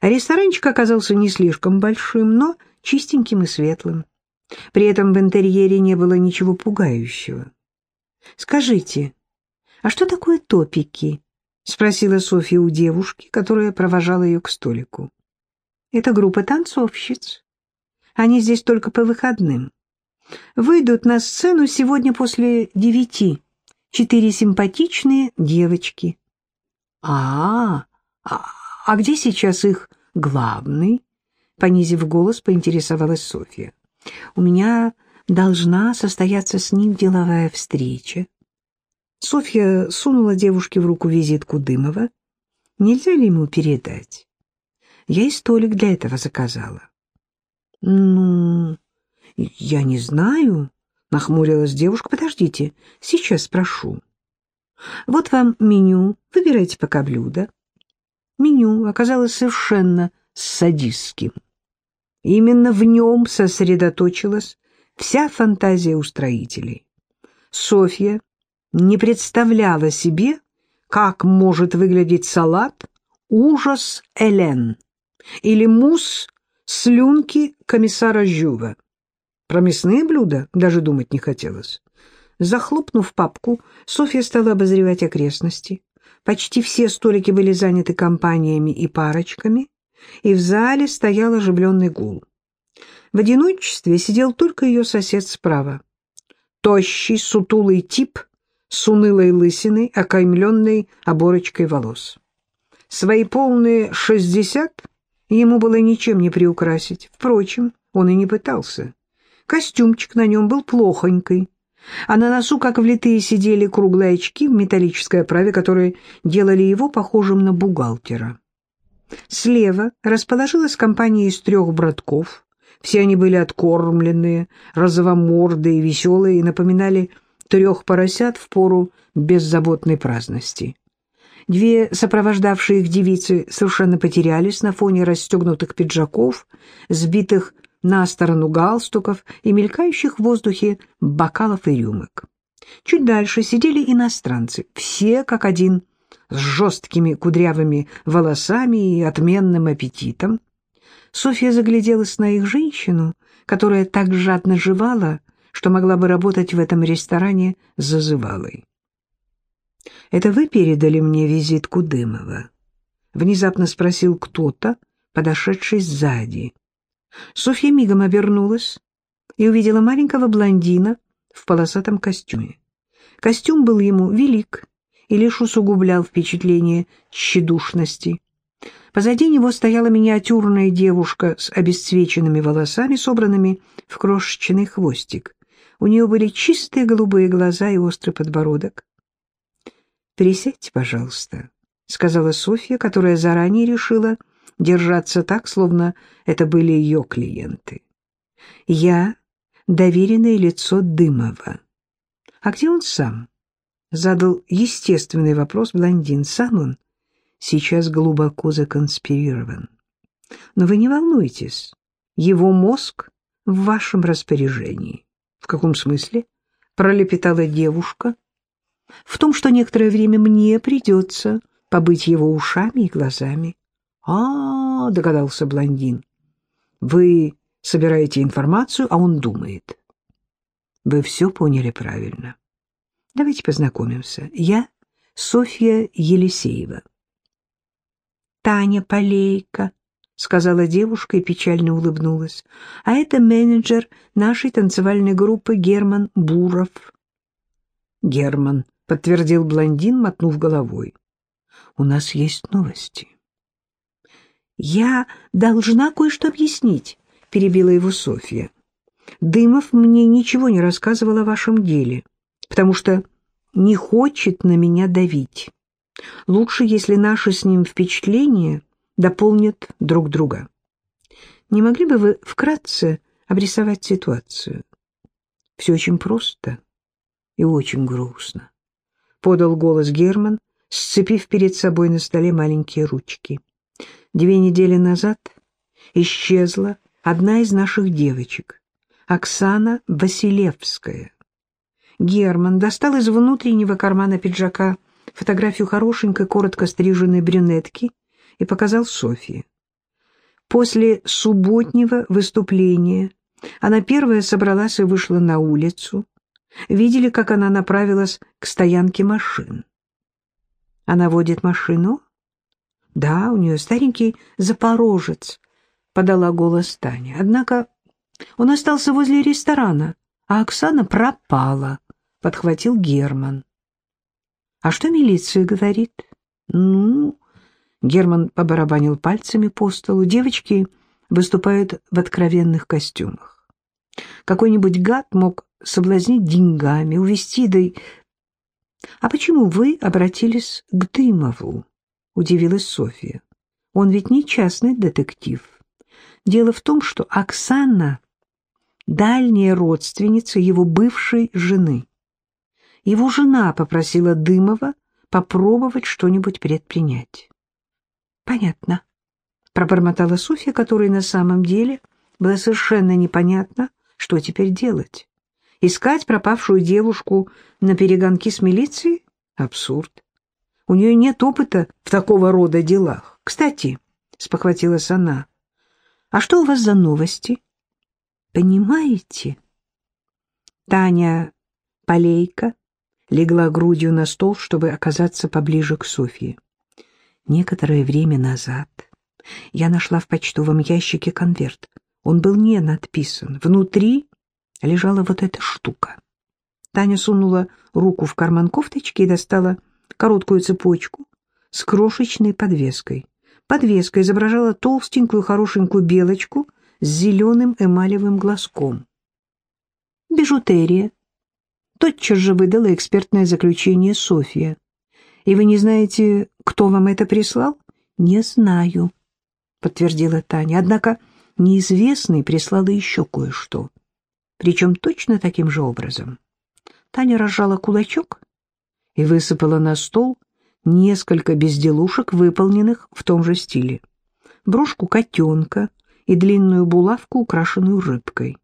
Ресторанчик оказался не слишком большим, но чистеньким и светлым. При этом в интерьере не было ничего пугающего. «Скажите, а что такое топики?» — спросила Софья у девушки, которая провожала ее к столику. «Это группа танцовщиц. Они здесь только по выходным. Выйдут на сцену сегодня после девяти. Четыре симпатичные девочки». «А, а, где сейчас их главный?» Понизив голос, поинтересовалась Софья. «У меня должна состояться с ним деловая встреча. Софья сунула девушке в руку визитку Дымова. Нельзя ли ему передать? Я и столик для этого заказала. Ну, я не знаю, нахмурилась девушка. Подождите, сейчас спрошу. Вот вам меню, выбирайте пока блюдо. Меню оказалось совершенно садистским. Именно в нем сосредоточилась вся фантазия устроителей. Софья не представляла себе, как может выглядеть салат «Ужас Элен» или мусс «Слюнки комиссара Жюва». Про мясные блюда даже думать не хотелось. Захлопнув папку, Софья стала обозревать окрестности. Почти все столики были заняты компаниями и парочками, и в зале стоял оживленный гул. В одиночестве сидел только ее сосед справа. Тощий, сутулый тип с унылой лысиной, окаймленной оборочкой волос. Свои полные шестьдесят ему было ничем не приукрасить. Впрочем, он и не пытался. Костюмчик на нем был плохонький, а на носу, как влитые, сидели круглые очки в металлической оправе, которые делали его похожим на бухгалтера. Слева расположилась компания из трех братков. Все они были откормленные, розовомордые, веселые и напоминали трех поросят в пору беззаботной праздности. Две сопровождавшие их девицы совершенно потерялись на фоне расстегнутых пиджаков, сбитых на сторону галстуков и мелькающих в воздухе бокалов и рюмок. Чуть дальше сидели иностранцы, все как один, с жесткими кудрявыми волосами и отменным аппетитом. Софья загляделась на их женщину, которая так жадно жевала, что могла бы работать в этом ресторане зазывалой. «Это вы передали мне визитку Дымова?» — внезапно спросил кто-то, подошедший сзади. Софья мигом обернулась и увидела маленького блондина в полосатом костюме. Костюм был ему велик и лишь усугублял впечатление тщедушности. Позади него стояла миниатюрная девушка с обесцвеченными волосами, собранными в крошечный хвостик. У нее были чистые голубые глаза и острый подбородок. «Присядьте, пожалуйста», — сказала Софья, которая заранее решила держаться так, словно это были ее клиенты. «Я — доверенное лицо Дымова. А где он сам?» — задал естественный вопрос блондин. «Сам он сейчас глубоко законспирирован. Но вы не волнуйтесь, его мозг в вашем распоряжении». «В каком смысле?» — пролепетала девушка. «В том, что некоторое время мне придется побыть его ушами и глазами». «А, догадался блондин, — вы собираете информацию, а он думает». «Вы все поняли правильно. Давайте познакомимся. Я Софья Елисеева». «Таня Полейка», — сказала девушка и печально улыбнулась. «А это менеджер нашей танцевальной группы Герман Буров». «Герман», — подтвердил блондин, мотнув головой. «У нас есть новости». «Я должна кое-что объяснить», — перебила его Софья. «Дымов мне ничего не рассказывал о вашем деле, потому что не хочет на меня давить. Лучше, если наши с ним впечатления дополнят друг друга. Не могли бы вы вкратце обрисовать ситуацию? Все очень просто и очень грустно. Подал голос Герман, сцепив перед собой на столе маленькие ручки. Две недели назад исчезла одна из наших девочек, Оксана Василевская. Герман достал из внутреннего кармана пиджака фотографию хорошенькой, коротко стриженной брюнетки и показал Софье. После субботнего выступления она первая собралась и вышла на улицу. Видели, как она направилась к стоянке машин. Она водит машину? Да, у нее старенький запорожец, подала голос Таня. Однако он остался возле ресторана, а Оксана пропала, подхватил Герман. А что милиция говорит? Ну, Герман побарабанил пальцами по столу. Девочки выступают в откровенных костюмах. Какой-нибудь гад мог соблазнить деньгами, увести, да. «А почему вы обратились к Дымову?» — удивилась Софья. «Он ведь не частный детектив. Дело в том, что Оксана — дальняя родственница его бывшей жены. Его жена попросила Дымова попробовать что-нибудь предпринять». «Понятно», — пробормотала Софья, которой на самом деле было совершенно непонятно, что теперь делать. Искать пропавшую девушку на перегонки с милицией? Абсурд. У нее нет опыта в такого рода делах. Кстати, — спохватилась она, — а что у вас за новости? Понимаете? Таня Полейка легла грудью на стол, чтобы оказаться поближе к Софье. Некоторое время назад я нашла в почтовом ящике конверт. Он был не надписан. Внутри лежала вот эта штука. Таня сунула руку в карман кофточки и достала короткую цепочку с крошечной подвеской. Подвеска изображала толстенькую хорошенькую белочку с зеленым эмалевым глазком. «Бижутерия», тотчас же выдала экспертное заключение Софья. «И вы не знаете, кто вам это прислал?» «Не знаю», — подтвердила Таня. «Однако неизвестный прислал еще кое-что причем точно таким же образом. Таня разжала кулачок и высыпала на стол несколько безделушек, выполненных в том же стиле. Брошку котенка и длинную булавку, украшенную рыбкой.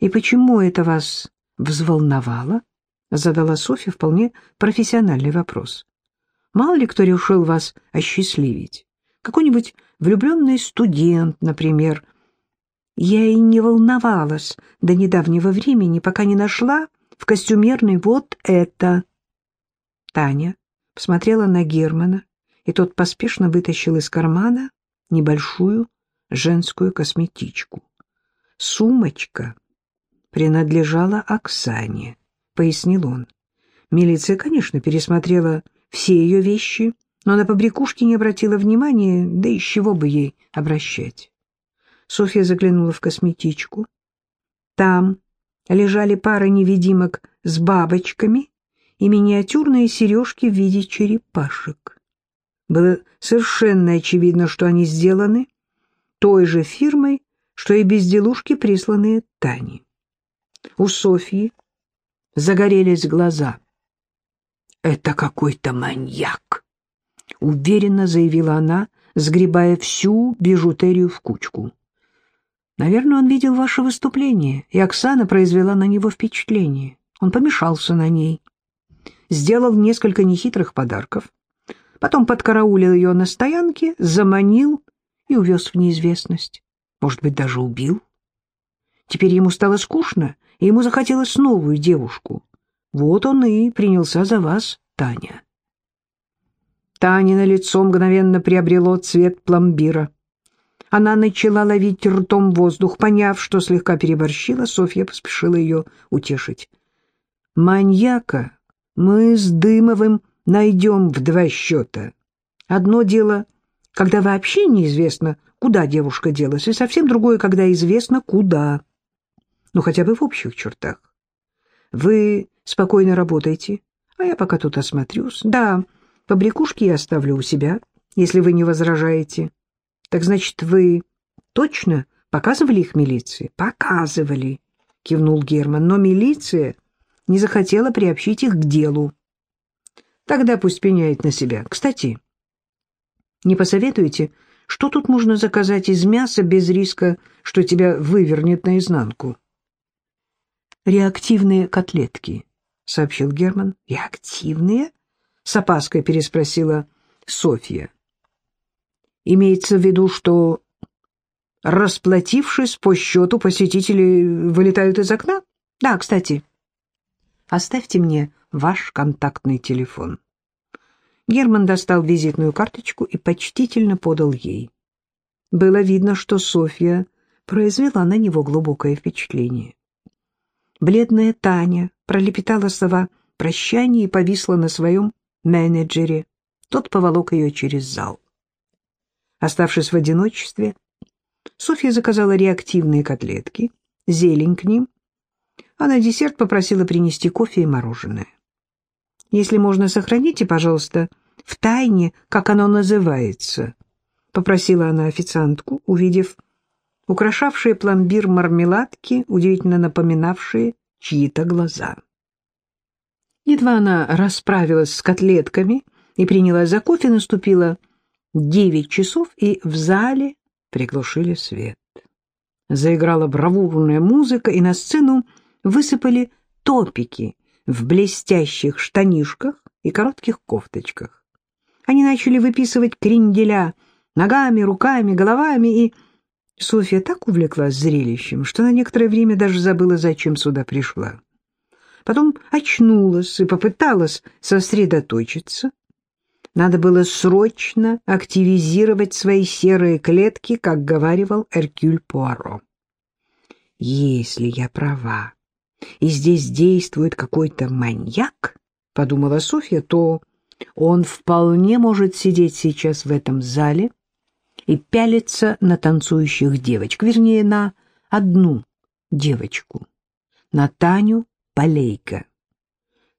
«И почему это вас взволновало?» — задала Софья вполне профессиональный вопрос. «Мало ли кто решил вас осчастливить. Какой-нибудь влюбленный студент, например, я и не волновалась до недавнего времени, пока не нашла в костюмерной вот это. Таня посмотрела на Германа, и тот поспешно вытащил из кармана небольшую женскую косметичку. Сумочка принадлежала Оксане, пояснил он. Милиция, конечно, пересмотрела все ее вещи, но на побрякушки не обратила внимания, да из чего бы ей обращать. Софья заглянула в косметичку. Там лежали пара невидимок с бабочками и миниатюрные сережки в виде черепашек. Было совершенно очевидно, что они сделаны той же фирмой, что и безделушки, присланные Тане. У Софьи загорелись глаза. «Это какой-то маньяк!» — уверенно заявила она, сгребая всю бижутерию в кучку. Наверное, он видел ваше выступление, и Оксана произвела на него впечатление. Он помешался на ней, сделал несколько нехитрых подарков, потом подкараулил ее на стоянке, заманил и увез в неизвестность. Может быть, даже убил. Теперь ему стало скучно, и ему захотелось новую девушку. Вот он и принялся за вас, Таня. На лицо мгновенно приобрело цвет пломбира. Она начала ловить ртом воздух. Поняв, что слегка переборщила, Софья поспешила ее утешить. «Маньяка мы с Дымовым найдем в два счета. Одно дело, когда вообще неизвестно, куда девушка делась, и совсем другое, когда известно, куда. Ну, хотя бы в общих чертах. Вы спокойно работайте, а я пока тут осмотрюсь. Да, побрякушки я оставлю у себя, если вы не возражаете». Так значит, вы точно показывали их милиции? Показывали, кивнул Герман, но милиция не захотела приобщить их к делу. Тогда пусть пеняет на себя. Кстати, не посоветуете, что тут можно заказать из мяса без риска, что тебя вывернет наизнанку? Реактивные котлетки, сообщил Герман. Реактивные? С опаской переспросила Софья. Имеется в виду, что расплатившись по счету, посетители вылетают из окна? Да, кстати, оставьте мне ваш контактный телефон. Герман достал визитную карточку и почтительно подал ей. Было видно, что Софья произвела на него глубокое впечатление. Бледная Таня пролепетала слова прощания и повисла на своем менеджере. Тот поволок ее через зал. Оставшись в одиночестве, Софья заказала реактивные котлетки, зелень к ним, а на десерт попросила принести кофе и мороженое. «Если можно, сохраните, пожалуйста, в тайне, как оно называется», — попросила она официантку, увидев украшавшие пломбир мармеладки, удивительно напоминавшие чьи-то глаза. Едва она расправилась с котлетками и принялась за кофе, наступило девять часов, и в зале приглушили свет. Заиграла бравурная музыка, и на сцену высыпали топики в блестящих штанишках и коротких кофточках. Они начали выписывать кренделя ногами, руками, головами, и Софья так увлеклась зрелищем, что на некоторое время даже забыла, зачем сюда пришла. Потом очнулась и попыталась сосредоточиться. Надо было срочно активизировать свои серые клетки, как говаривал Эркюль Пуаро. «Если я права, и здесь действует какой-то маньяк, — подумала Софья, — то он вполне может сидеть сейчас в этом зале и пялиться на танцующих девочек, вернее, на одну девочку, на Таню Полейко.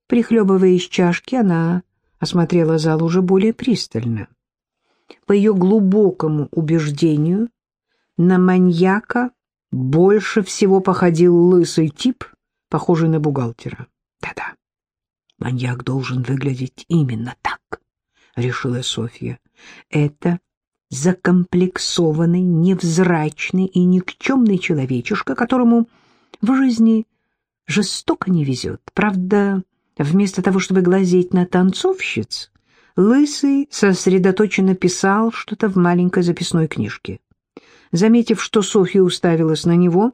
Прихлебывая из чашки, она осмотрела зал уже более пристально. По ее глубокому убеждению, на маньяка больше всего походил лысый тип, похожий на бухгалтера. Да-да, маньяк должен выглядеть именно так, решила Софья. Это закомплексованный, невзрачный и никчемный человечишка, которому в жизни жестоко не везет. Правда, вместо того, чтобы глазеть на танцовщиц, Лысый сосредоточенно писал что-то в маленькой записной книжке. Заметив, что Софья уставилась на него,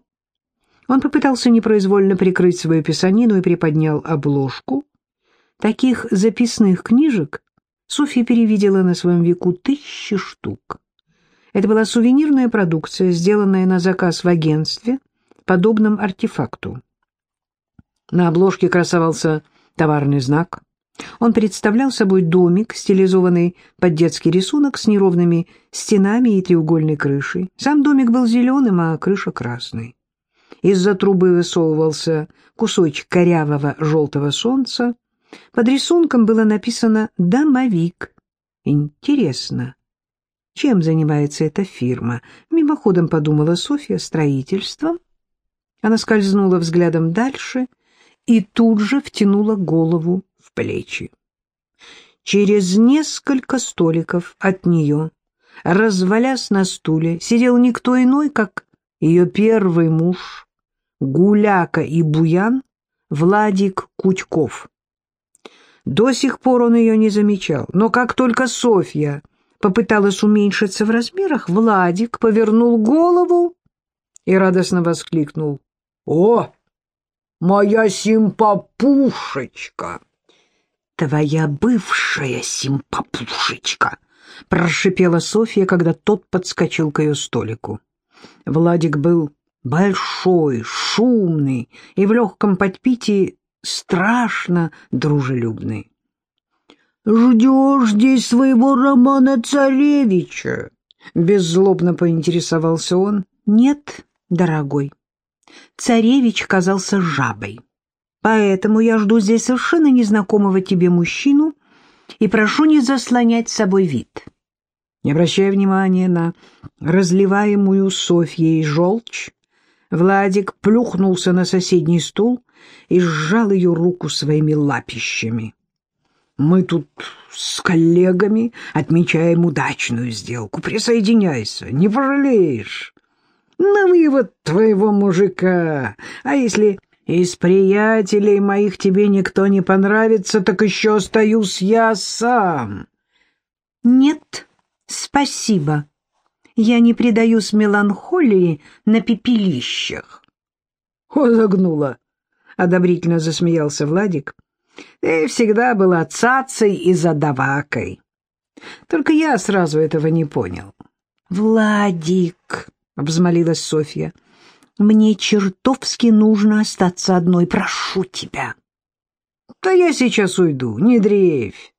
он попытался непроизвольно прикрыть свою писанину и приподнял обложку. Таких записных книжек Софья перевидела на своем веку тысячи штук. Это была сувенирная продукция, сделанная на заказ в агентстве, подобном артефакту. На обложке красовался товарный знак. Он представлял собой домик, стилизованный под детский рисунок с неровными стенами и треугольной крышей. Сам домик был зеленым, а крыша красной. Из-за трубы высовывался кусочек корявого желтого солнца. Под рисунком было написано «Домовик». Интересно, чем занимается эта фирма? Мимоходом подумала Софья строительством. Она скользнула взглядом дальше и тут же втянула голову в плечи. Через несколько столиков от нее, развалясь на стуле, сидел никто иной, как ее первый муж, гуляка и буян Владик Кучков. До сих пор он ее не замечал, но как только Софья попыталась уменьшиться в размерах, Владик повернул голову и радостно воскликнул. «О, моя симпапушечка!» «Твоя бывшая симпапушечка!» — прошипела Софья, когда тот подскочил к ее столику. Владик был большой, шумный и в легком подпитии страшно дружелюбный. «Ждешь здесь своего Романа Царевича?» Беззлобно поинтересовался он. «Нет, дорогой, царевич казался жабой. Поэтому я жду здесь совершенно незнакомого тебе мужчину и прошу не заслонять с собой вид». Не обращая внимания на разливаемую Софьей желчь, Владик плюхнулся на соседний стул и сжал ее руку своими лапищами. «Мы тут с коллегами отмечаем удачную сделку. Присоединяйся, не пожалеешь. Нам и вот твоего мужика. А если из приятелей моих тебе никто не понравится, так еще остаюсь я сам». «Нет, спасибо. Я не предаюсь меланхолии на пепелищах. — О, загнула! — одобрительно засмеялся Владик. — Ты всегда была цацей и задавакой. Только я сразу этого не понял. — Владик, — взмолилась Софья, — мне чертовски нужно остаться одной, прошу тебя. — Да я сейчас уйду, не дрейфь.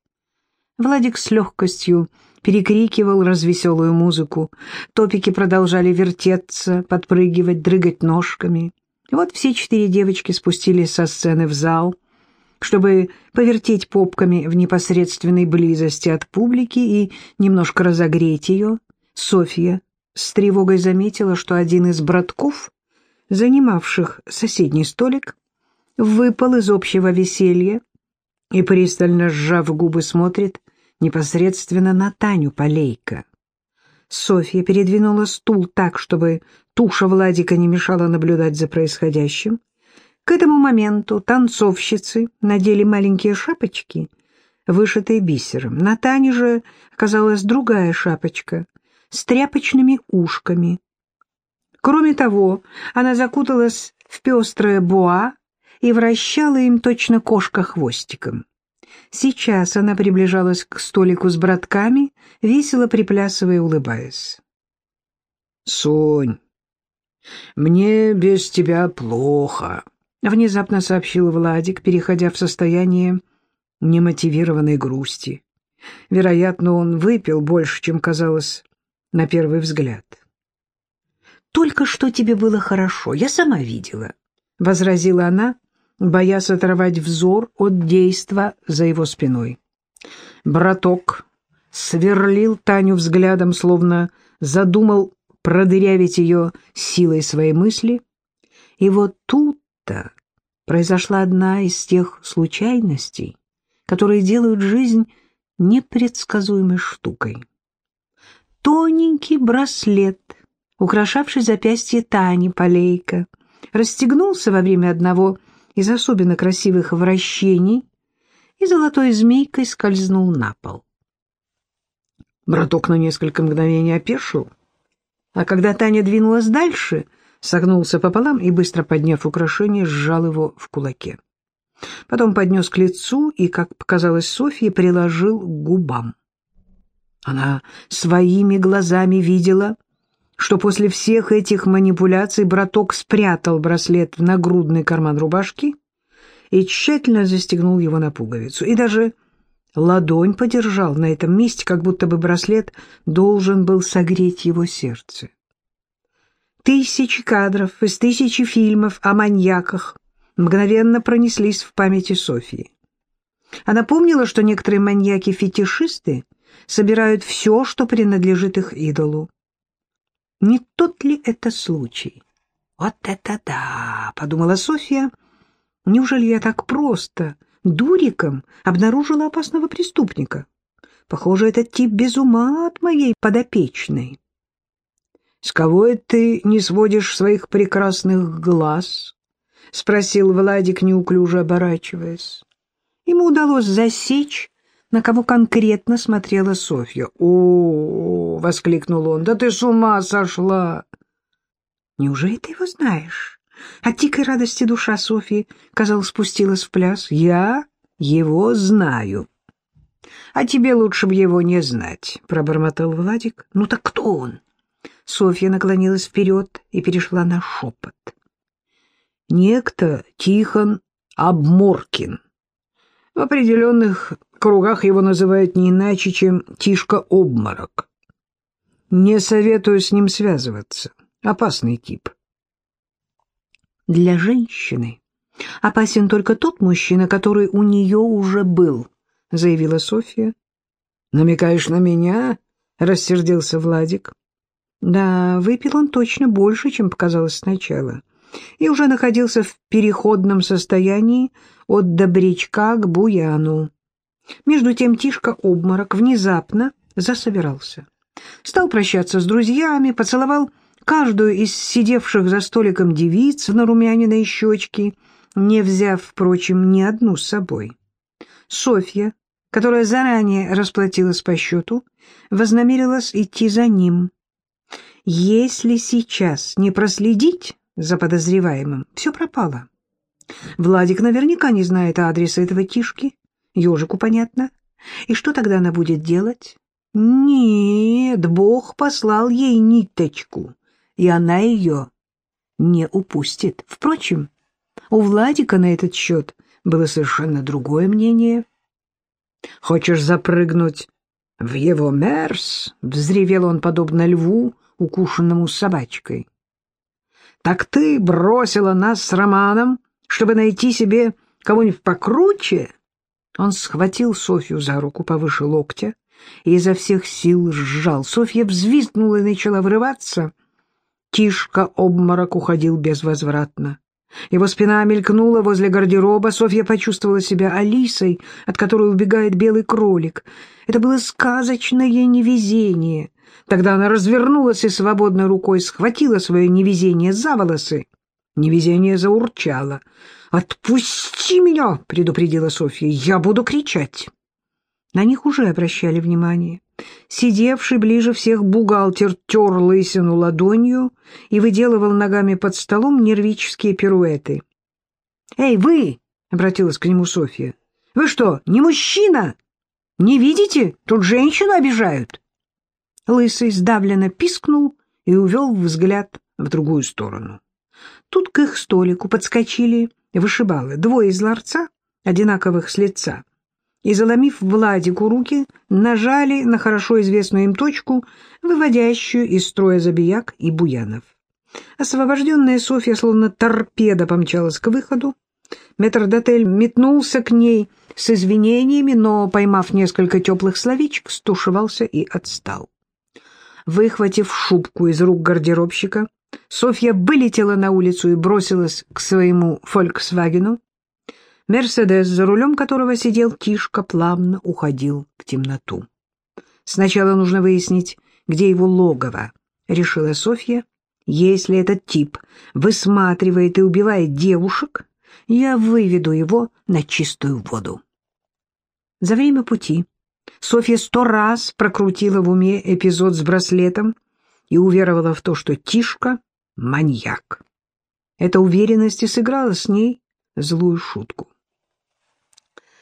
Владик с легкостью перекрикивал развеселую музыку. Топики продолжали вертеться, подпрыгивать, дрыгать ножками. И вот все четыре девочки спустились со сцены в зал, чтобы повертеть попками в непосредственной близости от публики и немножко разогреть ее. Софья с тревогой заметила, что один из братков, занимавших соседний столик, выпал из общего веселья и, пристально сжав губы, смотрит непосредственно на Таню Полейко. Софья передвинула стул так, чтобы туша Владика не мешала наблюдать за происходящим. К этому моменту танцовщицы надели маленькие шапочки, вышитые бисером. На Тане же оказалась другая шапочка с тряпочными ушками. Кроме того, она закуталась в пестрое буа и вращала им точно кошка хвостиком. Сейчас она приближалась к столику с братками, весело приплясывая и улыбаясь. — Сонь, мне без тебя плохо, — внезапно сообщил Владик, переходя в состояние немотивированной грусти. Вероятно, он выпил больше, чем казалось на первый взгляд. «Только что тебе было хорошо, я сама видела», — возразила она, боясь оторвать взор от действа за его спиной. Браток сверлил Таню взглядом, словно задумал продырявить ее силой своей мысли. И вот тут-то произошла одна из тех случайностей, которые делают жизнь непредсказуемой штукой. Тоненький браслет, украшавший запястье Тани Полейка, расстегнулся во время одного из особенно красивых вращений и золотой змейкой скользнул на пол. Браток на несколько мгновений опешил, а когда Таня двинулась дальше, согнулся пополам и, быстро подняв украшение, сжал его в кулаке. Потом поднес к лицу и, как показалось Софье, приложил к губам. Она своими глазами видела, что после всех этих манипуляций браток спрятал браслет в нагрудный карман рубашки и тщательно застегнул его на пуговицу. И даже ладонь подержал на этом месте, как будто бы браслет должен был согреть его сердце. Тысячи кадров из тысячи фильмов о маньяках мгновенно пронеслись в памяти Софии. Она помнила, что некоторые маньяки-фетишисты собирают все, что принадлежит их идолу. Не тот ли это случай? Вот это да, подумала Софья. Неужели я так просто, дуриком, обнаружила опасного преступника? Похоже, этот тип без ума от моей подопечной. — С кого это ты не сводишь своих прекрасных глаз? — спросил Владик, неуклюже оборачиваясь. Ему удалось засечь на кого конкретно смотрела Софья. «О, — воскликнул он, — да ты с ума сошла!» «Неужели ты его знаешь?» От дикой радости душа Софьи, казалось, спустилась в пляс. «Я его знаю». «А тебе лучше бы его не знать», — пробормотал Владик. «Ну так кто он?» Софья наклонилась вперед и перешла на шепот. «Некто Тихон Обморкин. В определенных кругах его называют не иначе, чем Тишка-обморок. Не советую с ним связываться. Опасный тип. Для женщины опасен только тот мужчина, который у нее уже был, заявила Софья. Намекаешь на меня? Рассердился Владик. Да, выпил он точно больше, чем показалось сначала, и уже находился в переходном состоянии от добрячка к буяну. Между тем Тишка-обморок внезапно засобирался. Стал прощаться с друзьями, поцеловал каждую из сидевших за столиком девиц на румяниной щечки, не взяв, впрочем, ни одну с собой. Софья, которая заранее расплатилась по счету, вознамерилась идти за ним. Если сейчас не проследить за подозреваемым, все пропало. Владик наверняка не знает адреса этого Тишки. Ежику понятно. И что тогда она будет делать? Нет, Бог послал ей ниточку, и она ее не упустит. Впрочем, у Владика на этот счет было совершенно другое мнение. «Хочешь запрыгнуть в его мерс?» — взревел он, подобно льву, укушенному собачкой. «Так ты бросила нас с Романом, чтобы найти себе кого-нибудь покруче?» Он схватил Софью за руку повыше локтя и изо всех сил сжал. Софья взвизгнула и начала врываться. Тишка-обморок уходил безвозвратно. Его спина мелькнула возле гардероба. Софья почувствовала себя Алисой, от которой убегает белый кролик. Это было сказочное невезение. Тогда она развернулась и свободной рукой схватила свое невезение за волосы. Невезение заурчало. «Отпусти меня!» — предупредила Софья. «Я буду кричать!» На них уже обращали внимание. Сидевший ближе всех бухгалтер тер лысину ладонью и выделывал ногами под столом нервические пируэты. «Эй, вы!» — обратилась к нему Софья. «Вы что, не мужчина? Не видите? Тут женщину обижают!» Лысый сдавленно пискнул и увел взгляд в другую сторону. Тут к их столику подскочили вышибалы, двое из ларца, одинаковых с лица, и, заломив Владику руки, нажали на хорошо известную им точку, выводящую из строя забияк и буянов. Освобожденная Софья словно торпеда помчалась к выходу. Метрдотель метнулся к ней с извинениями, но, поймав несколько теплых словечек, стушевался и отстал. Выхватив шубку из рук гардеробщика, Софья вылетела на улицу и бросилась к своему «Фольксвагену», Мерседес, за рулем которого сидел Тишка, плавно уходил в темноту. «Сначала нужно выяснить, где его логово», — решила Софья. «Если этот тип высматривает и убивает девушек, я выведу его на чистую воду». За время пути Софья сто раз прокрутила в уме эпизод с браслетом и уверовала в то, что Тишка — маньяк. Эта уверенность и сыграла с ней злую шутку.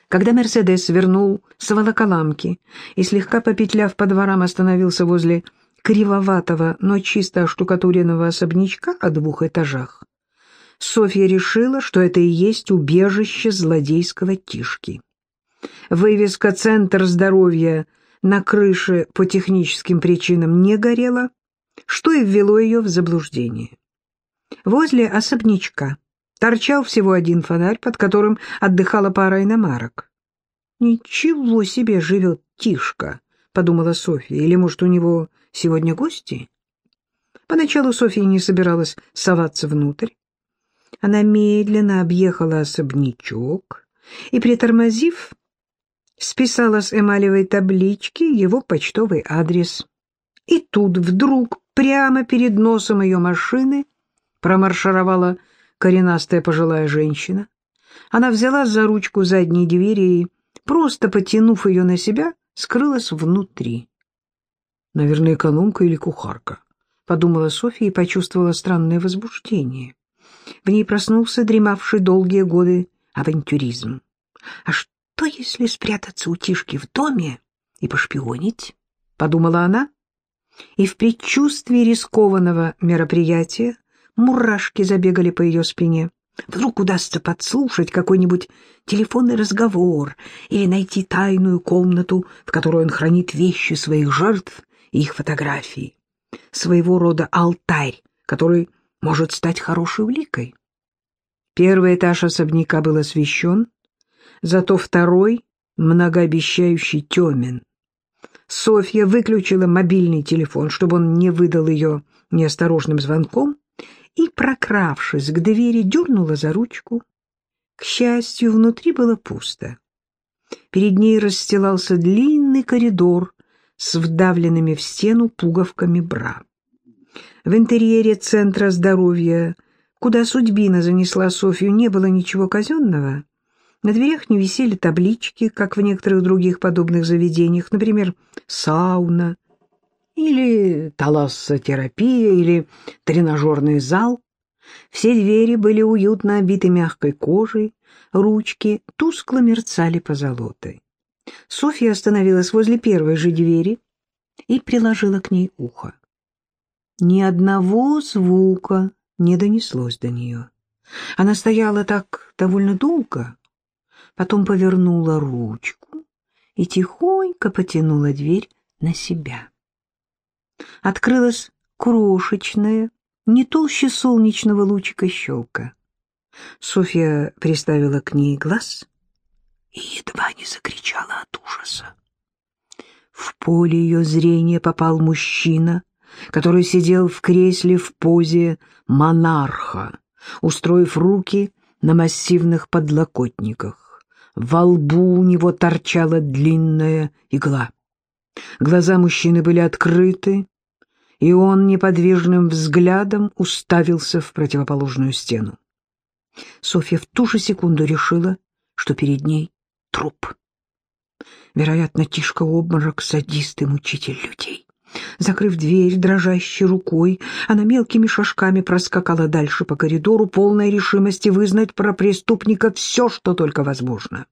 Когда «Мерседес» вернул с волоколамки и, слегка попетляв по дворам, остановился возле кривоватого, но чисто оштукатуренного особнячка о двух этажах, Софья решила, что это и есть убежище злодейского Тишки. Вывеска «Центр здоровья» на крыше по техническим причинам не горела, что и ввело ее в заблуждение. Возле особнячка торчал всего один фонарь, под которым отдыхала пара иномарок. «Ничего себе живет Тишка», — подумала Софья, «или, может, у него сегодня гости?» Поначалу Софья не собиралась соваться внутрь. Она медленно объехала особнячок и, притормозив, списала с эмалевой таблички его почтовый адрес. И тут вдруг прямо перед носом ее машины промаршировала коренастая пожилая женщина. Она взяла за ручку задней двери и, просто потянув ее на себя, скрылась внутри. «Наверное, экономка или кухарка», — подумала Софья и почувствовала странное возбуждение. В ней проснулся дремавший долгие годы авантюризм. «А что, если спрятаться у Тишки в доме и пошпионить?» — подумала она. И в предчувствии рискованного мероприятия Мурашки забегали по ее спине. Вдруг удастся подслушать какой-нибудь телефонный разговор или найти тайную комнату, в которой он хранит вещи своих жертв и их фотографии. Своего рода алтарь, который может стать хорошей уликой. Первый этаж особняка был освещен, зато второй — многообещающий темен. Софья выключила мобильный телефон, чтобы он не выдал ее неосторожным звонком, и, прокравшись к двери, дернула за ручку. К счастью, внутри было пусто. Перед ней расстилался длинный коридор с вдавленными в стену пуговками бра. В интерьере Центра здоровья, куда судьбина занесла Софью, не было ничего казенного. На дверях не висели таблички, как в некоторых других подобных заведениях, например, сауна или талассотерапия, или тренажерный зал. Все двери были уютно обиты мягкой кожей, ручки тускло мерцали позолотой. Софья остановилась возле первой же двери и приложила к ней ухо. Ни одного звука не донеслось до нее. Она стояла так довольно долго, потом повернула ручку и тихонько потянула дверь на себя. Открылась крошечная, не толще солнечного лучика щелка. Софья приставила к ней глаз и едва не закричала от ужаса. В поле ее зрения попал мужчина, который сидел в кресле в позе монарха, устроив руки на массивных подлокотниках. Во лбу у него торчала длинная игла. Глаза мужчины были открыты, и он неподвижным взглядом уставился в противоположную стену. Софья в ту же секунду решила, что перед ней труп. Вероятно, Тишка-обморок — садист и мучитель людей. Закрыв дверь дрожащей рукой, она мелкими шажками проскакала дальше по коридору, полной решимости вызнать про преступника все, что только возможно.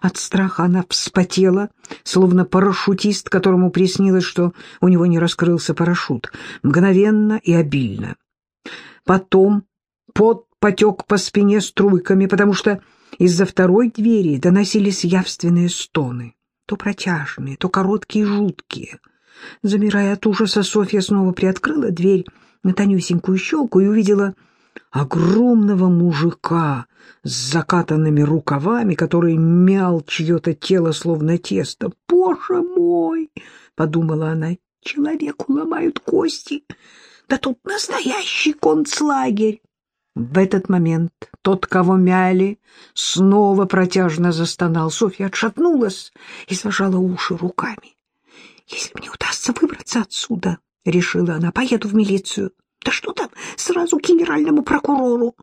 От страха она вспотела, словно парашютист, которому приснилось, что у него не раскрылся парашют, мгновенно и обильно. Потом пот потек по спине струйками, потому что из-за второй двери доносились явственные стоны, то протяжные, то короткие и жуткие. Замирая от ужаса, Софья снова приоткрыла дверь на тонюсенькую щелку и увидела огромного мужика с закатанными рукавами, который мял чье-то тело, словно тесто. «Боже мой!» — подумала она. «Человеку ломают кости. Да тут настоящий концлагерь!» В этот момент тот, кого мяли, снова протяжно застонал. Софья отшатнулась и зажала уши руками. «Если мне удастся выбраться отсюда, — решила она, — поеду в милицию. Да что там, сразу к генеральному прокурору!»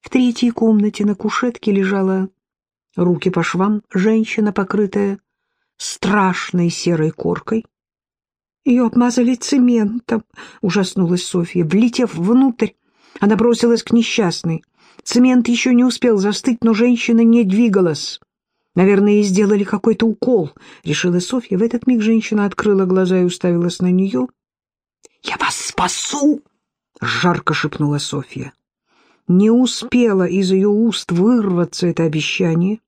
В третьей комнате на кушетке лежала, руки по швам, женщина, покрытая страшной серой коркой. Ее обмазали цементом, ужаснулась Софья. Влетев внутрь, она бросилась к несчастной. Цемент еще не успел застыть, но женщина не двигалась. Наверное, ей сделали какой-то укол, решила Софья. В этот миг женщина открыла глаза и уставилась на нее. «Я вас спасу!» — жарко шепнула Софья. Не успела из ее уст вырваться это обещание,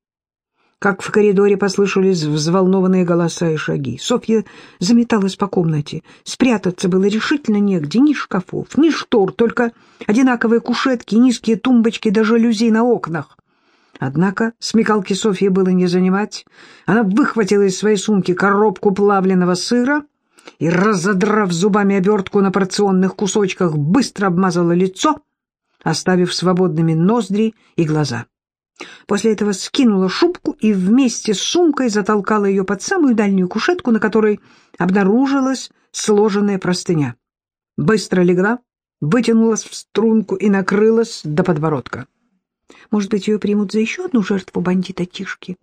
как в коридоре послышались взволнованные голоса и шаги. Софья заметалась по комнате. Спрятаться было решительно негде, ни шкафов, ни штор, только одинаковые кушетки, низкие тумбочки до жалюзи на окнах. Однако смекалки Софьи было не занимать. Она выхватила из своей сумки коробку плавленного сыра и, разодрав зубами обертку на порционных кусочках, быстро обмазала лицо, оставив свободными ноздри и глаза. После этого скинула шубку и вместе с сумкой затолкала ее под самую дальнюю кушетку, на которой обнаружилась сложенная простыня. Быстро легла, вытянулась в струнку и накрылась до подбородка. Может быть, ее примут за еще одну жертву бандита Тишки?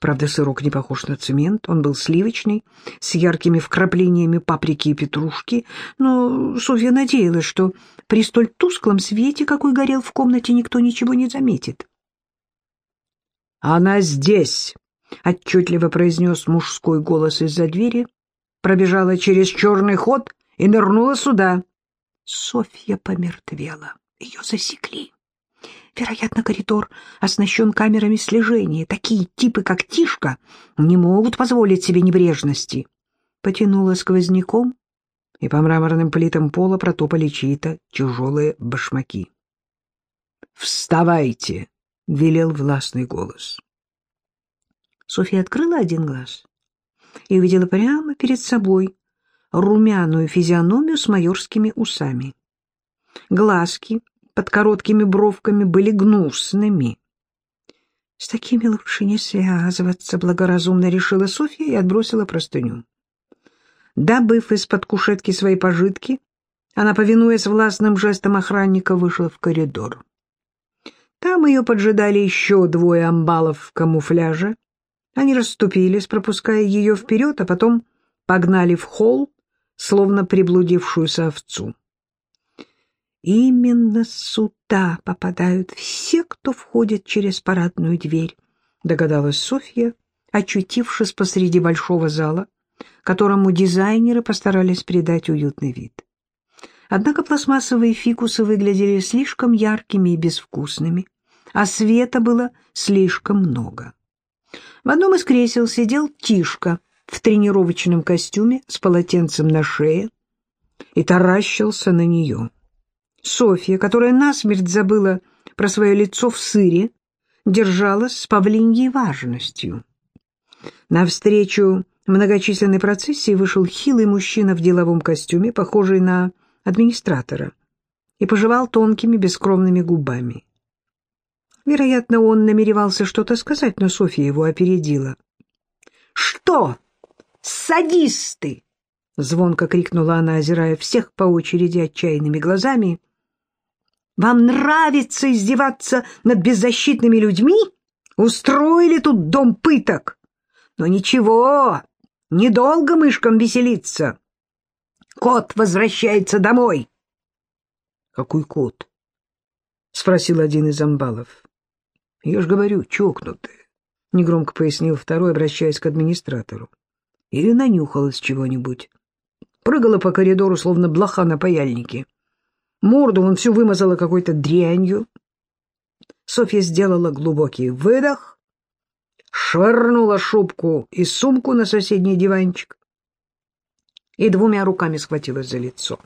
Правда, сырок не похож на цемент, он был сливочный, с яркими вкраплениями паприки и петрушки, но Софья надеялась, что при столь тусклом свете, какой горел в комнате, никто ничего не заметит. «Она здесь!» — отчетливо произнес мужской голос из-за двери, пробежала через черный ход и нырнула сюда. Софья помертвела. Ее засекли. Вероятно, коридор оснащен камерами слежения. Такие типы, как Тишка, не могут позволить себе небрежности. Потянула сквозняком, и по мраморным плитам пола протопали чьи-то тяжелые башмаки. «Вставайте!» — велел властный голос. Софья открыла один глаз и увидела прямо перед собой румяную физиономию с майорскими усами. Глазки под короткими бровками были гнусными. С такими лучше не связываться, благоразумно решила Софья и отбросила простыню. Добыв из-под кушетки свои пожитки, она, повинуясь властным жестом охранника, вышла в коридор. Там ее поджидали еще двое амбалов в камуфляже. Они расступились, пропуская ее вперед, а потом погнали в холл словно приблудившуюся овцу. Именно сюда попадают все, кто входит через парадную дверь, догадалась Софья, очутившись посреди большого зала, которому дизайнеры постарались придать уютный вид. Однако пластмассовые фикусы выглядели слишком яркими и безвкусными, а света было слишком много. В одном из кресел сидел Тишка в тренировочном костюме с полотенцем на шее и таращился на нее. Софья, которая насмерть забыла про свое лицо в сыре, держалась с павлиньей важностью. Навстречу многочисленной процессии вышел хилый мужчина в деловом костюме, похожий на администратора, и пожевал тонкими бескровными губами. Вероятно, он намеревался что-то сказать, но Софья его опередила. «Что? Садисты!» — звонко крикнула она, озирая всех по очереди отчаянными глазами. «Вам нравится издеваться над беззащитными людьми? Устроили тут дом пыток? Но ничего, недолго мышкам веселиться. Кот возвращается домой!» «Какой кот?» — спросил один из амбалов. «Я ж говорю, чокнутые», — негромко пояснил второй, обращаясь к администратору. «Или нанюхалась чего-нибудь. Прыгала по коридору, словно блоха на паяльнике. Морду он всю вымазала какой-то дрянью». Софья сделала глубокий выдох, швырнула шубку и сумку на соседний диванчик и двумя руками схватилась за лицо.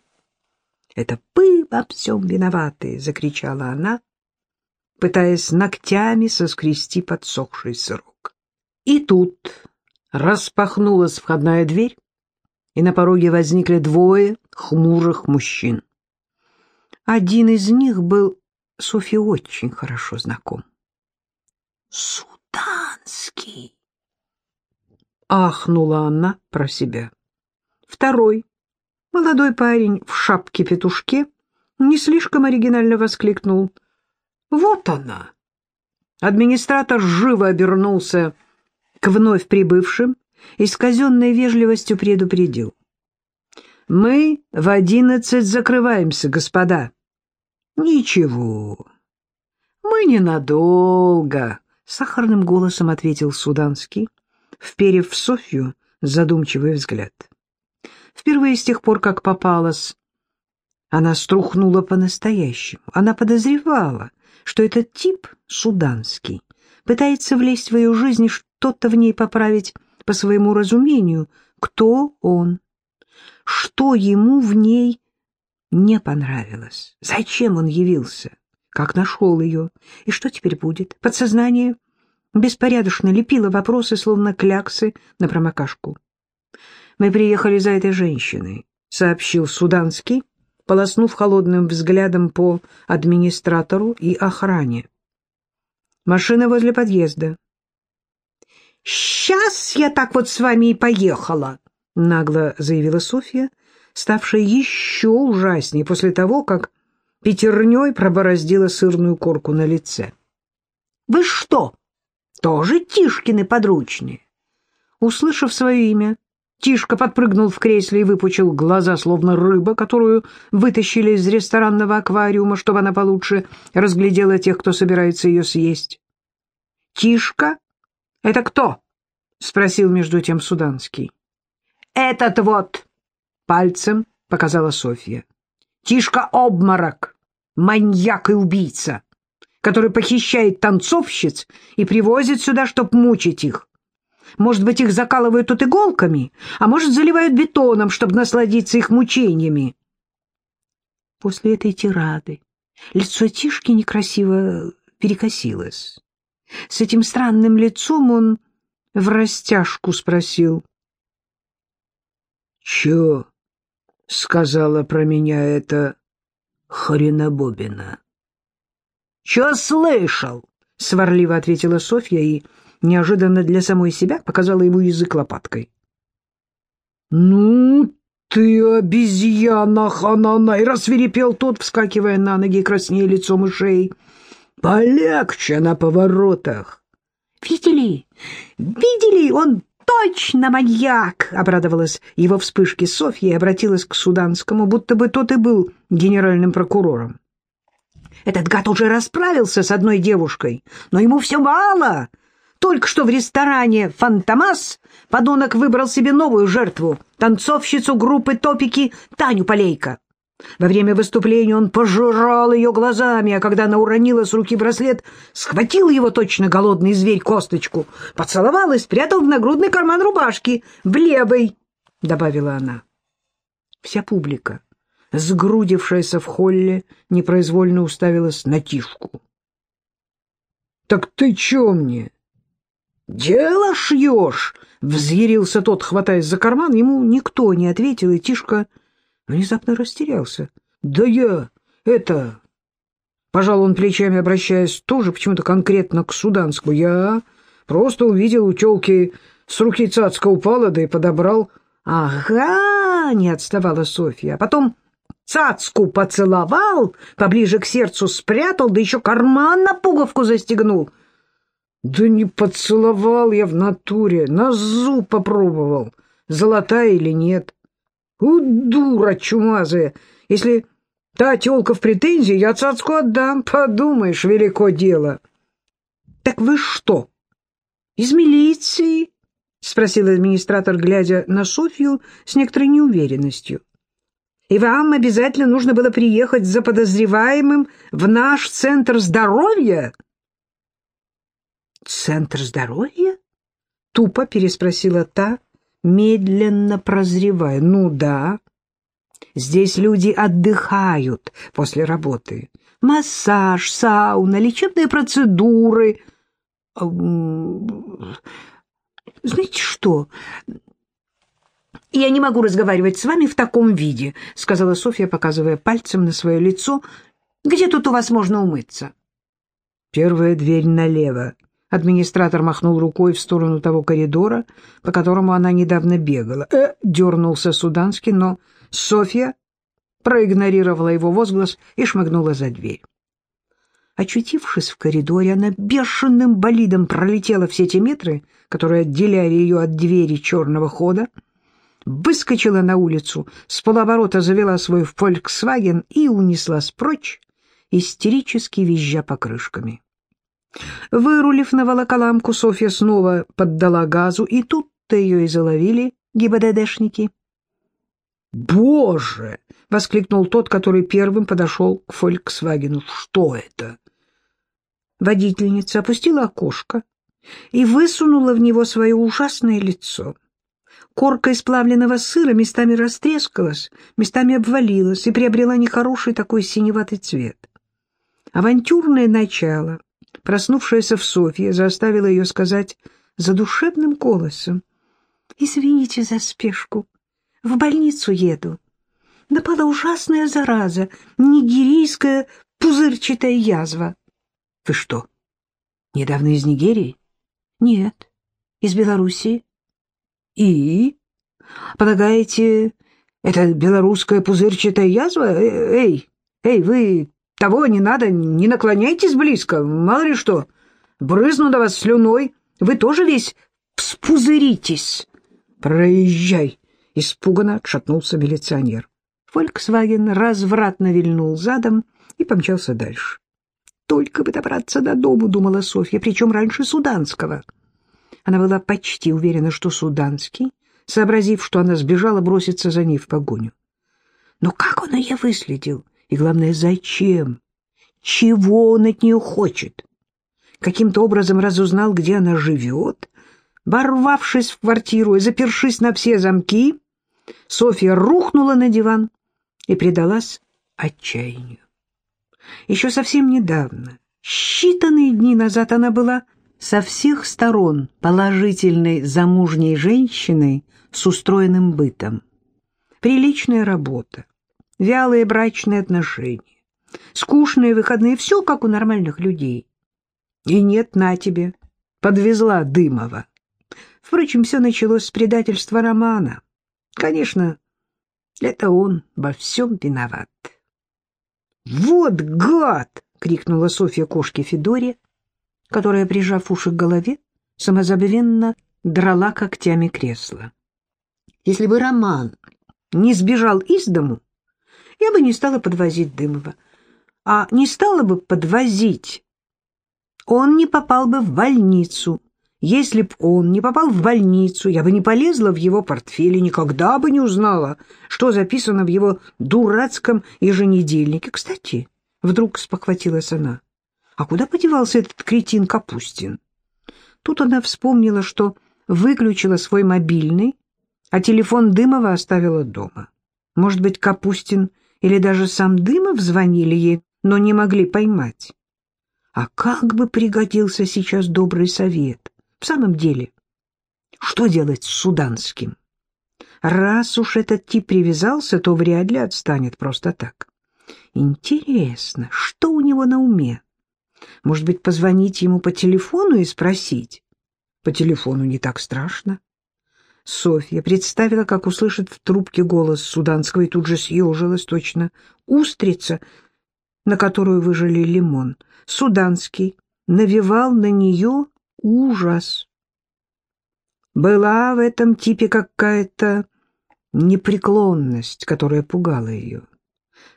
«Это вы во всем виноваты!» — закричала она, пытаясь ногтями соскрести подсохший сырок. И тут распахнулась входная дверь, и на пороге возникли двое хмурых мужчин. Один из них был Софье очень хорошо знаком. «Суданский!» — ахнула она про себя. Второй, молодой парень в шапке-петушке, не слишком оригинально воскликнул. Вот она. Администратор живо обернулся к вновь прибывшим и с казенной вежливостью предупредил. «Мы в одиннадцать закрываемся, господа». «Ничего, мы ненадолго», — сахарным голосом ответил Суданский, вперев в Софью задумчивый взгляд. Впервые с тех пор, как попалась, она струхнула по-настоящему. Она подозревала, что этот тип суданский пытается влезть в ее жизнь и что-то в ней поправить по своему разумению. Кто он? Что ему в ней не понравилось? Зачем он явился? Как нашел ее? И что теперь будет? Подсознание беспорядочно лепило вопросы, словно кляксы на промокашку. «Мы приехали за этой женщиной», — сообщил Суданский, полоснув холодным взглядом по администратору и охране. «Машина возле подъезда». «Сейчас я так вот с вами и поехала», — нагло заявила Софья, ставшая еще ужаснее после того, как пятерней пробороздила сырную корку на лице. «Вы что, тоже Тишкины подручные?» Услышав свое имя, Тишка подпрыгнул в кресле и выпучил глаза, словно рыба, которую вытащили из ресторанного аквариума, чтобы она получше разглядела тех, кто собирается ее съесть. «Тишка? Это кто?» — спросил между тем Суданский. «Этот вот!» — пальцем показала Софья. «Тишка-обморок, маньяк и убийца, который похищает танцовщиц и привозит сюда, чтоб мучить их. Может быть, их закалывают тут иголками, а может, заливают бетоном, чтобы насладиться их мучениями. После этой тирады лицо Тишки некрасиво перекосилось. С этим странным лицом он в растяжку спросил. — Чё сказала про меня эта хренобобина? — Чё слышал? — сварливо ответила Софья и неожиданно для самой себя показала ему язык лопаткой. «Ну ты обезьяна, ханана!» и рассверепел тот, вскакивая на ноги и краснея лицом и шеей. «Полегче на поворотах!» «Видели? Видели? Он точно маньяк!» — обрадовалась его вспышке Софья и обратилась к Суданскому, будто бы тот и был генеральным прокурором. «Этот гад уже расправился с одной девушкой, но ему все мало. Только что в ресторане «Фантомас» подонок выбрал себе новую жертву — танцовщицу группы «Топики» Таню Полейко. Во время выступления он пожирал ее глазами, а когда она уронила с руки браслет, схватил его точно голодный зверь косточку, поцеловал и спрятал в нагрудный карман рубашки, в левой, — добавила она. Вся публика, сгрудившаяся в холле, непроизвольно уставилась на Тишку. — Так ты че мне? — Дело шьешь! — взъярился тот, хватаясь за карман. Ему никто не ответил, и Тишка внезапно растерялся. «Да я... это...» Пожал он плечами, обращаясь тоже почему-то конкретно к Суданскому. «Я просто увидел у тёлки с руки цацка упала, да и подобрал». «Ага!» — не отставала Софья. А потом цацку поцеловал, поближе к сердцу спрятал, да еще карман на пуговку застегнул. «Да не поцеловал я в натуре, на зуб попробовал, золотая или нет». У, дура чумазая! Если та тёлка в претензии, я цацку отдам. Подумаешь, велико дело. — Так вы что, из милиции? — спросил администратор, глядя на Софью с некоторой неуверенностью. — И вам обязательно нужно было приехать за подозреваемым в наш центр здоровья? — Центр здоровья? — тупо переспросила та, — медленно прозревая. Ну да, здесь люди отдыхают после работы. Массаж, сауна, лечебные процедуры. Знаете что? «Я не могу разговаривать с вами в таком виде», — сказала Софья, показывая пальцем на свое лицо. «Где тут у вас можно умыться?» «Первая дверь налево», Администратор махнул рукой в сторону того коридора, по которому она недавно бегала. «Э!» — дернулся Суданский, но Софья проигнорировала его возглас и шмыгнула за дверь. Очутившись в коридоре, она бешеным болидом пролетела все те метры, которые отделяли ее от двери черного хода, выскочила на улицу, с полоборота завела свой «Фольксваген» и унеслась прочь, истерически визжа покрышками. Вырулив на волоколамку, Софья снова поддала газу, и тут-то ее и заловили ГИБДДшники. «Боже!» — воскликнул тот, который первым подошел к «Фольксвагену». «Что это?» Водительница опустила окошко и высунула в него свое ужасное лицо. Корка из плавленного сыра местами растрескалась, местами обвалилась и приобрела нехороший такой синеватый цвет. Авантюрное начало — Проснувшаяся в Софье заставила ее сказать задушевным голосом. «Извините за спешку. В больницу еду. Напала ужасная зараза, нигерийская пузырчатая язва». «Вы что, недавно из Нигерии?» «Нет, из Белоруссии». «И? Полагаете, это белорусская пузырчатая язва? Э, эй, эй, вы того не надо, не наклоняйтесь близко, мало ли что. Брызну до вас слюной, вы тоже весь вспузыритесь. Проезжай, испуганно отшатнулся милиционер. Фольксваген развратно вильнул задом и помчался дальше. Только бы добраться до дому, думала Софья, причем раньше Суданского. Она была почти уверена, что Суданский, сообразив, что она сбежала, бросится за ней в погоню. Но как он ее выследил? И главное, зачем? Чего он от нее хочет? Каким-то образом разузнал, где она живет. Ворвавшись в квартиру и запершись на все замки, Софья рухнула на диван и предалась отчаянию. Еще совсем недавно, считанные дни назад, она была со всех сторон положительной замужней женщиной с устроенным бытом. Приличная работа, вялые брачные отношения, скучные выходные, все как у нормальных людей. И нет на тебе, подвезла Дымова. Впрочем, все началось с предательства Романа. Конечно, это он во всем виноват. «Вот гад!» — крикнула Софья кошке Федоре, которая, прижав уши к голове, самозабвенно драла когтями кресло. Если бы Роман не сбежал из дому, я бы не стала подвозить Дымова. А не стала бы подвозить, он не попал бы в больницу. Если б он не попал в больницу, я бы не полезла в его портфель и никогда бы не узнала, что записано в его дурацком еженедельнике. Кстати, вдруг спохватилась она, а куда подевался этот кретин Капустин? Тут она вспомнила, что выключила свой мобильный, а телефон Дымова оставила дома. Может быть, Капустин или даже сам Дымов звонили ей, но не могли поймать. А как бы пригодился сейчас добрый совет? В самом деле, что делать с Суданским? Раз уж этот тип привязался, то вряд ли отстанет просто так. Интересно, что у него на уме? Может быть, позвонить ему по телефону и спросить? По телефону не так страшно. Софья представила, как услышит в трубке голос Суданского, и тут же съежилась точно. Устрица, на которую выжили лимон. Суданский навевал на нее ужас. Была в этом типе какая-то непреклонность, которая пугала ее.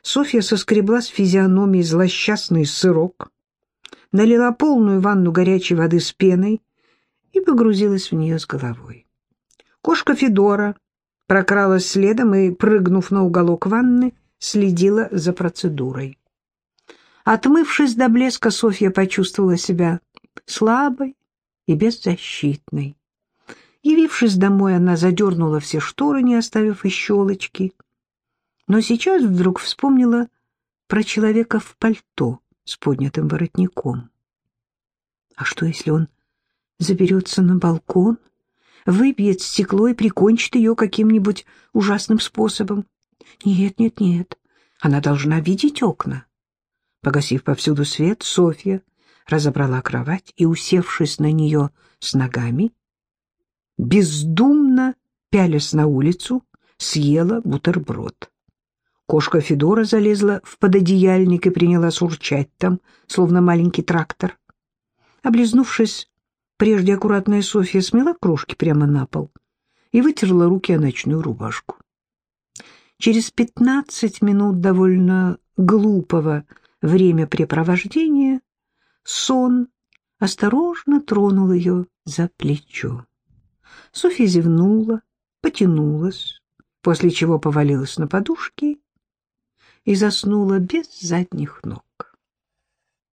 Софья соскребла с физиономии злосчастный сырок, налила полную ванну горячей воды с пеной и погрузилась в нее с головой. Кошка Федора прокралась следом и, прыгнув на уголок ванны, следила за процедурой. Отмывшись до блеска, Софья почувствовала себя слабой и беззащитной. Явившись домой, она задернула все шторы, не оставив и щелочки. Но сейчас вдруг вспомнила про человека в пальто с поднятым воротником. А что, если он заберется на балкон, выбьет стекло и прикончит ее каким-нибудь ужасным способом? Нет, нет, нет, она должна видеть окна. Погасив повсюду свет, Софья разобрала кровать и, усевшись на нее с ногами, бездумно, пялясь на улицу, съела бутерброд. Кошка Федора залезла в пододеяльник и приняла урчать там, словно маленький трактор. Облизнувшись, прежде аккуратная Софья смела крошки прямо на пол и вытерла руки о ночную рубашку. Через пятнадцать минут довольно глупого времяпрепровождения сон осторожно тронул ее за плечо. Софья зевнула, потянулась, после чего повалилась на подушки и заснула без задних ног.